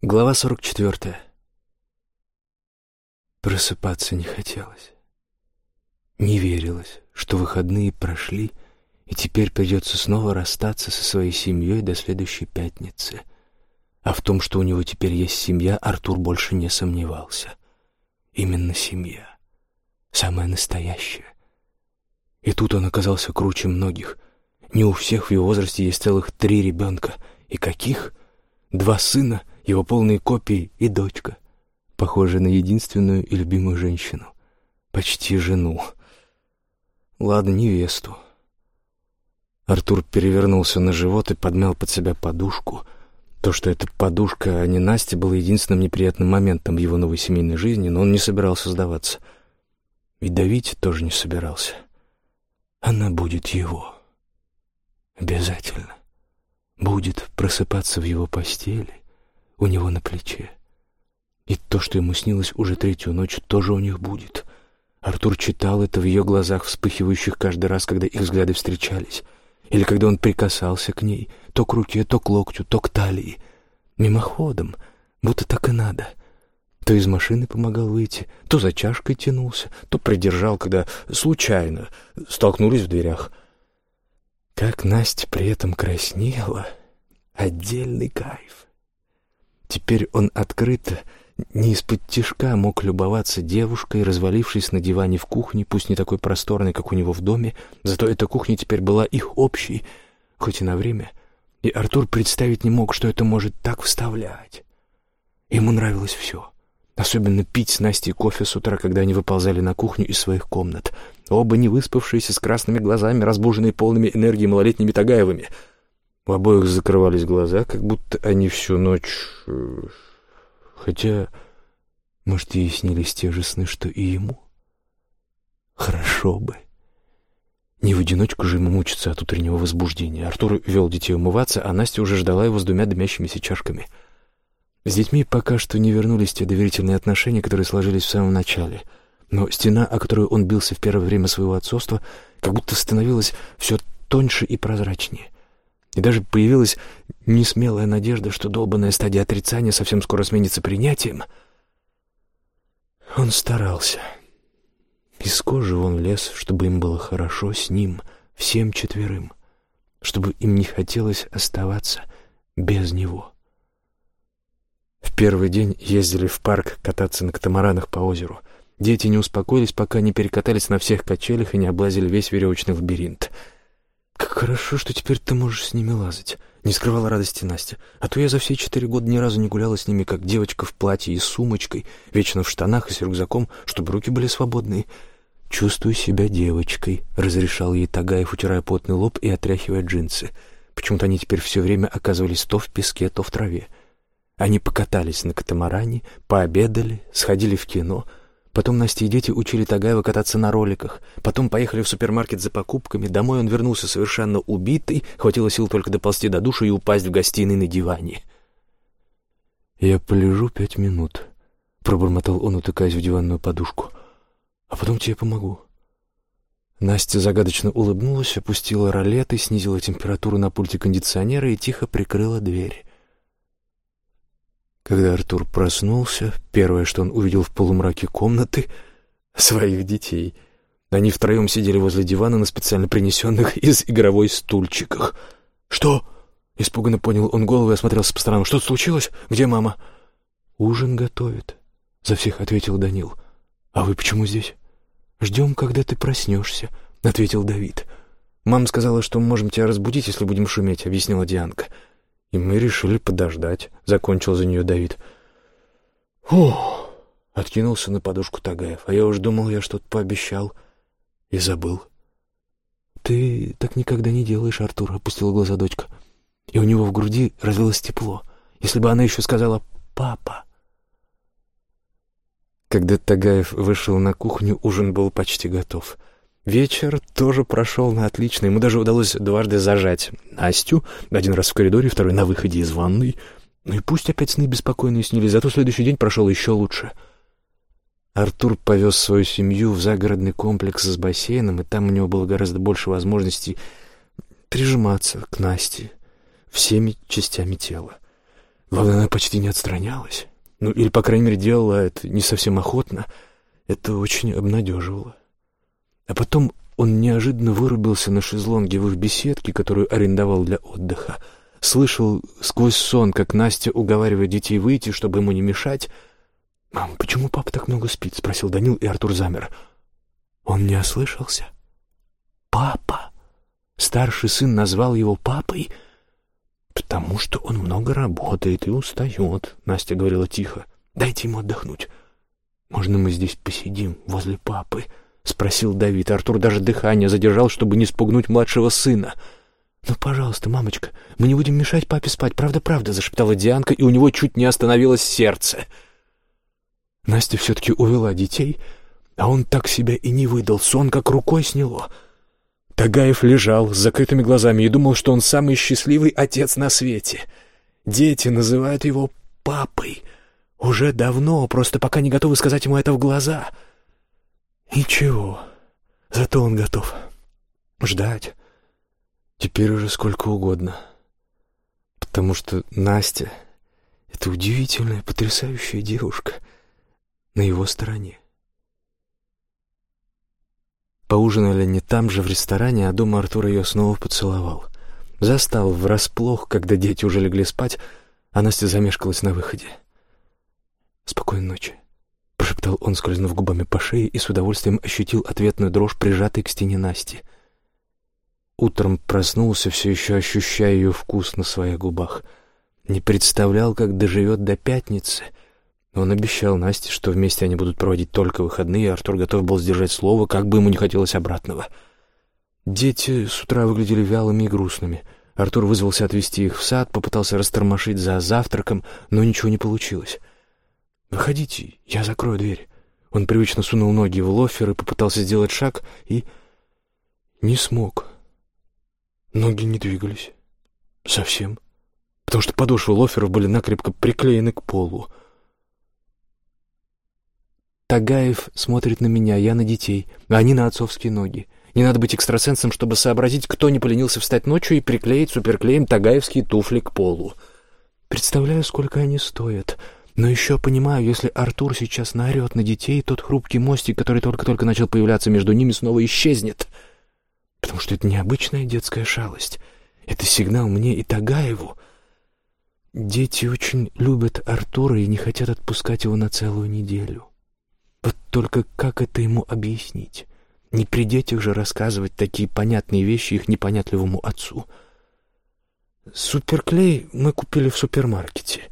Глава 44. Просыпаться не хотелось. Не верилось, что выходные прошли, и теперь придется снова расстаться со своей семьей до следующей пятницы. А в том, что у него теперь есть семья, Артур больше не сомневался. Именно семья. Самая настоящая. И тут он оказался круче многих. Не у всех в его возрасте есть целых три ребенка. И каких? Два сына — его полные копии и дочка, похожая на единственную и любимую женщину, почти жену. Ладно, невесту. Артур перевернулся на живот и подмял под себя подушку. То, что эта подушка, а не Настя, было единственным неприятным моментом в его новой семейной жизни, но он не собирался сдаваться. И давить тоже не собирался. Она будет его. Обязательно. Будет просыпаться в его постели у него на плече. И то, что ему снилось уже третью ночь, тоже у них будет. Артур читал это в ее глазах, вспыхивающих каждый раз, когда их взгляды встречались. Или когда он прикасался к ней, то к руке, то к локтю, то к талии. Мимоходом, будто так и надо. То из машины помогал выйти, то за чашкой тянулся, то придержал, когда случайно столкнулись в дверях. Как Настя при этом краснела, отдельный кайф. Теперь он открыто, не из-под тишка мог любоваться девушкой, развалившись на диване в кухне, пусть не такой просторной, как у него в доме, зато эта кухня теперь была их общей, хоть и на время, и Артур представить не мог, что это может так вставлять. Ему нравилось все. Особенно пить с Настей кофе с утра, когда они выползали на кухню из своих комнат. Оба не выспавшиеся, с красными глазами, разбуженные полными энергии малолетними Тагаевыми — у обоих закрывались глаза, как будто они всю ночь... Э, хотя, может, ей снились те же сны, что и ему. Хорошо бы. Не в одиночку же ему мучиться от утреннего возбуждения. Артур вел детей умываться, а Настя уже ждала его с двумя дымящимися чашками. С детьми пока что не вернулись те доверительные отношения, которые сложились в самом начале. Но стена, о которую он бился в первое время своего отцовства, как будто становилась все тоньше и прозрачнее. И даже появилась несмелая надежда, что долбанная стадия отрицания совсем скоро сменится принятием. Он старался. Из кожи он лез, чтобы им было хорошо с ним, всем четверым, чтобы им не хотелось оставаться без него. В первый день ездили в парк кататься на катамаранах по озеру. Дети не успокоились, пока не перекатались на всех качелях и не облазили весь веревочный лабиринт — «Как хорошо, что теперь ты можешь с ними лазать», — не скрывала радости Настя. «А то я за все четыре года ни разу не гуляла с ними, как девочка в платье и сумочкой, вечно в штанах и с рюкзаком, чтобы руки были свободные». «Чувствую себя девочкой», — разрешал ей Тагаев, утирая потный лоб и отряхивая джинсы. Почему-то они теперь все время оказывались то в песке, то в траве. Они покатались на катамаране, пообедали, сходили в кино — Потом Настя и дети учили Тагаева кататься на роликах. Потом поехали в супермаркет за покупками. Домой он вернулся совершенно убитый. Хватило сил только доползти до душа и упасть в гостиной на диване. «Я полежу пять минут», — пробормотал он, утыкаясь в диванную подушку. «А потом тебе помогу». Настя загадочно улыбнулась, опустила ролеты, снизила температуру на пульте кондиционера и тихо прикрыла дверь. Когда Артур проснулся, первое, что он увидел в полумраке комнаты — своих детей. Они втроем сидели возле дивана на специально принесенных из игровой стульчиках. «Что?» — испуганно понял он голову и осмотрелся по сторонам. «Что-то случилось? Где мама?» «Ужин готовит», — за всех ответил Данил. «А вы почему здесь?» «Ждем, когда ты проснешься», — ответил Давид. «Мама сказала, что можем тебя разбудить, если будем шуметь», — объяснила Дианка. «Дианка». И мы решили подождать, — закончил за нее Давид. Фух, откинулся на подушку Тагаев, а я уж думал, я что-то пообещал и забыл. Ты так никогда не делаешь, Артур, — опустила глаза дочка. И у него в груди разлилось тепло. Если бы она еще сказала «папа». Когда Тагаев вышел на кухню, ужин был почти готов — Вечер тоже прошел на отлично. Ему даже удалось дважды зажать Настю. Один раз в коридоре, второй на выходе из ванной. Ну и пусть опять сны беспокойные снились, зато следующий день прошел еще лучше. Артур повез свою семью в загородный комплекс с бассейном, и там у него было гораздо больше возможностей прижиматься к Насте всеми частями тела. Главное, она почти не отстранялась. Ну, или, по крайней мере, делала это не совсем охотно. Это очень обнадеживало. А потом он неожиданно вырубился на шезлонге в их беседке, которую арендовал для отдыха. Слышал сквозь сон, как Настя уговаривает детей выйти, чтобы ему не мешать. «Мам, почему папа так много спит?» — спросил Данил, и Артур замер. Он не ослышался. «Папа!» Старший сын назвал его папой, потому что он много работает и устает, — Настя говорила тихо. «Дайте ему отдохнуть. Можно мы здесь посидим, возле папы?» — спросил Давид. Артур даже дыхание задержал, чтобы не спугнуть младшего сына. «Ну, пожалуйста, мамочка, мы не будем мешать папе спать, правда-правда», — зашептала Дианка, и у него чуть не остановилось сердце. Настя все-таки увела детей, а он так себя и не выдал, сон как рукой сняло. Тагаев лежал с закрытыми глазами и думал, что он самый счастливый отец на свете. Дети называют его папой. Уже давно, просто пока не готовы сказать ему это в глаза. Ничего, зато он готов ждать. Теперь уже сколько угодно. Потому что Настя — это удивительная, потрясающая девушка на его стороне. Поужинали не там же, в ресторане, а дома Артур ее снова поцеловал. Застал врасплох, когда дети уже легли спать, а Настя замешкалась на выходе. «Спокойной ночи», — прошептал он, скользнув губами по шее, и с удовольствием ощутил ответную дрожь, прижатой к стене Насти. Утром проснулся, все еще ощущая ее вкус на своих губах. Не представлял, как доживет до пятницы. Он обещал Насте, что вместе они будут проводить только выходные, и Артур готов был сдержать слово, как бы ему не хотелось обратного. Дети с утра выглядели вялыми и грустными. Артур вызвался отвезти их в сад, попытался растормошить за завтраком, но ничего не получилось. «Выходите, я закрою дверь». Он привычно сунул ноги в лофер и попытался сделать шаг, и не смог. Ноги не двигались. Совсем. Потому что подошвы лоферов были накрепко приклеены к полу. Тагаев смотрит на меня, я на детей, а они на отцовские ноги. Не надо быть экстрасенсом, чтобы сообразить, кто не поленился встать ночью и приклеить суперклеем тагаевские туфли к полу. Представляю, сколько они стоят. Но еще понимаю, если Артур сейчас наорет на детей, тот хрупкий мостик, который только-только начал появляться между ними, снова исчезнет потому что это необычная детская шалость. Это сигнал мне и Тагаеву. Дети очень любят Артура и не хотят отпускать его на целую неделю. Вот только как это ему объяснить? Не при детях же рассказывать такие понятные вещи их непонятливому отцу. Суперклей мы купили в супермаркете.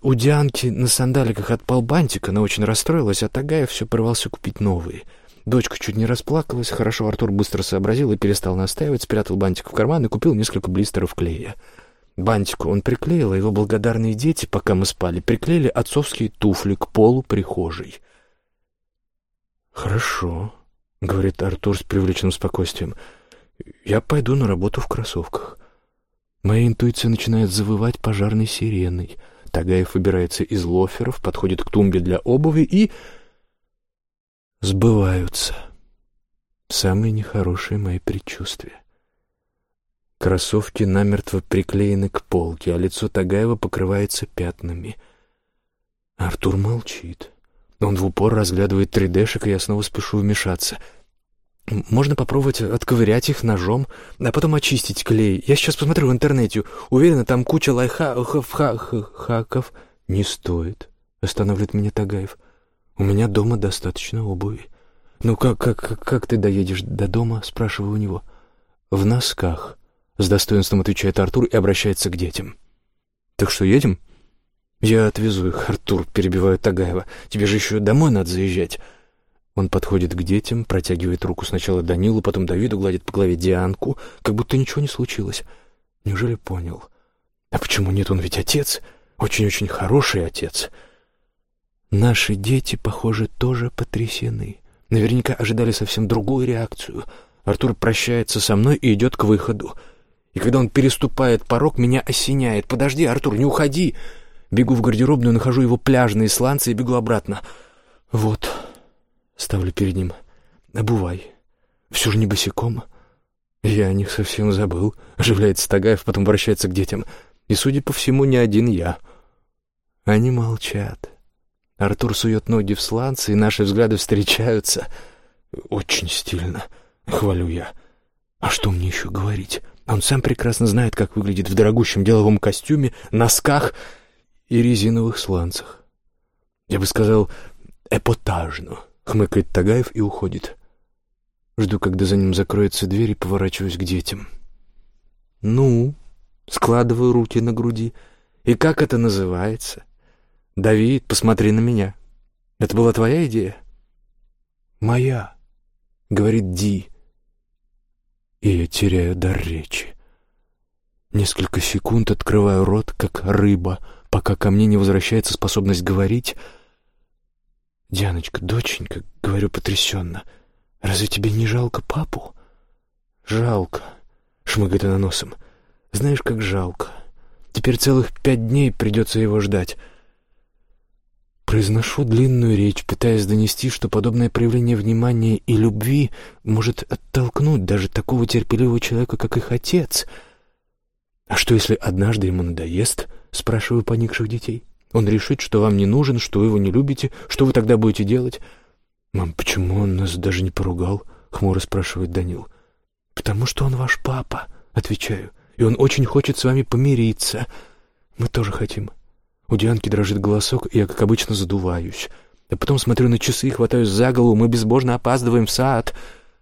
У Дианки на сандаликах отпал бантик, она очень расстроилась, а Тагаев все порвался купить новые — Дочка чуть не расплакалась, хорошо Артур быстро сообразил и перестал настаивать, спрятал бантик в карман и купил несколько блистеров клея. Бантику он приклеил, а его благодарные дети, пока мы спали, приклеили отцовские туфли к полу прихожей. «Хорошо», — говорит Артур с привлеченным спокойствием, — «я пойду на работу в кроссовках». Моя интуиция начинает завывать пожарной сиреной. Тагаев выбирается из лоферов, подходит к тумбе для обуви и сбываются самые нехорошие мои предчувствия. Кроссовки намертво приклеены к полке, а лицо Тагаева покрывается пятнами. Артур молчит. Он в упор разглядывает 3D-шек, и я снова спешу вмешаться. Можно попробовать отковырять их ножом, а потом очистить клей. Я сейчас посмотрю в интернете. Уверена, там куча лайфхаков. Не стоит, останавливает меня Тагаев. У меня дома достаточно обуви. Ну как, как, как ты доедешь до дома? Спрашиваю у него. В носках. С достоинством отвечает Артур и обращается к детям. Так что едем? Я отвезу их, Артур, перебиваю Тагаева. Тебе же еще домой надо заезжать. Он подходит к детям, протягивает руку сначала Данилу, потом Давиду, гладит по голове Дианку, как будто ничего не случилось. Неужели понял? А почему нет, он ведь отец, очень-очень хороший отец. Наши дети, похоже, тоже потрясены. Наверняка ожидали совсем другую реакцию. Артур прощается со мной и идет к выходу. И когда он переступает порог, меня осеняет. «Подожди, Артур, не уходи!» Бегу в гардеробную, нахожу его пляжные сланцы и бегу обратно. «Вот», — ставлю перед ним, — «обувай. Все же не босиком». «Я о них совсем забыл», — оживляется Тагаев, потом обращается к детям. «И, судя по всему, не один я». Они молчат. Артур сует ноги в сланцы, и наши взгляды встречаются. Очень стильно, хвалю я. А что мне еще говорить? Он сам прекрасно знает, как выглядит в дорогущем деловом костюме, носках и резиновых сланцах. Я бы сказал, эпатажно, хмыкает Тагаев и уходит. Жду, когда за ним закроется дверь и поворачиваюсь к детям. «Ну?» — складываю руки на груди. «И как это называется?» «Давид, посмотри на меня. Это была твоя идея?» «Моя», — говорит Ди. И я теряю дар речи. Несколько секунд открываю рот, как рыба, пока ко мне не возвращается способность говорить. «Дианочка, доченька», — говорю потрясенно, — «Разве тебе не жалко папу?» «Жалко», — шмыгает она носом. «Знаешь, как жалко. Теперь целых пять дней придется его ждать». Произношу длинную речь, пытаясь донести, что подобное проявление внимания и любви может оттолкнуть даже такого терпеливого человека, как их отец. «А что, если однажды ему надоест?» — спрашиваю поникших детей. «Он решит, что вам не нужен, что вы его не любите. Что вы тогда будете делать?» «Мам, почему он нас даже не поругал?» — хмуро спрашивает Данил. «Потому что он ваш папа», — отвечаю. «И он очень хочет с вами помириться. Мы тоже хотим». У Дианки дрожит голосок, и я, как обычно, задуваюсь. А потом смотрю на часы и хватаюсь за голову. Мы безбожно опаздываем в сад.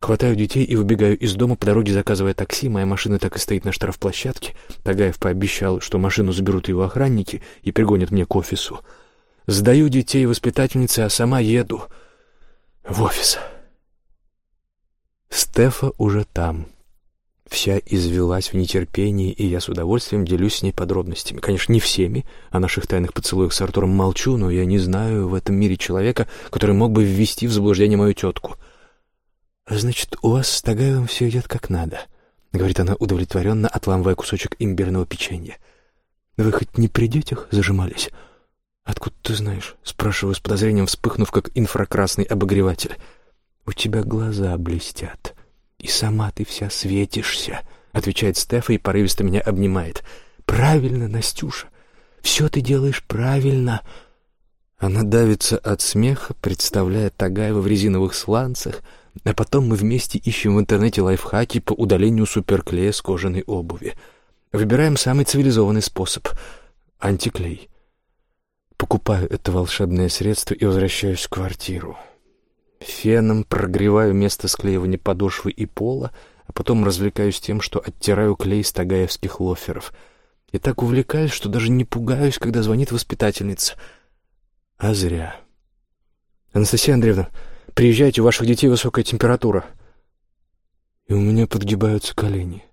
Хватаю детей и выбегаю из дома, по дороге заказывая такси. Моя машина так и стоит на штрафплощадке. Тагаев пообещал, что машину заберут его охранники и пригонят мне к офису. Сдаю детей воспитательнице, а сама еду в офис. Стефа уже там. Вся извелась в нетерпении, и я с удовольствием делюсь с ней подробностями. Конечно, не всеми. О наших тайных поцелуях с Артуром молчу, но я не знаю в этом мире человека, который мог бы ввести в заблуждение мою тетку. «Значит, у вас с Тагаевым все идет как надо», — говорит она удовлетворенно, отламывая кусочек имбирного печенья. «Вы хоть не при детях зажимались?» «Откуда ты знаешь?» — спрашиваю с подозрением, вспыхнув, как инфракрасный обогреватель. «У тебя глаза блестят, и сама ты вся светишься», — отвечает Стефа и порывисто меня обнимает. «Правильно, Настюша, все ты делаешь правильно». Она давится от смеха, представляя Тагаева в резиновых сланцах, а потом мы вместе ищем в интернете лайфхаки по удалению суперклея с кожаной обуви. Выбираем самый цивилизованный способ — антиклей — Покупаю это волшебное средство и возвращаюсь в квартиру. Феном прогреваю место склеивания подошвы и пола, а потом развлекаюсь тем, что оттираю клей с тагаевских лоферов. И так увлекаюсь, что даже не пугаюсь, когда звонит воспитательница. А зря. «Анастасия Андреевна, приезжайте, у ваших детей высокая температура». И у меня подгибаются колени.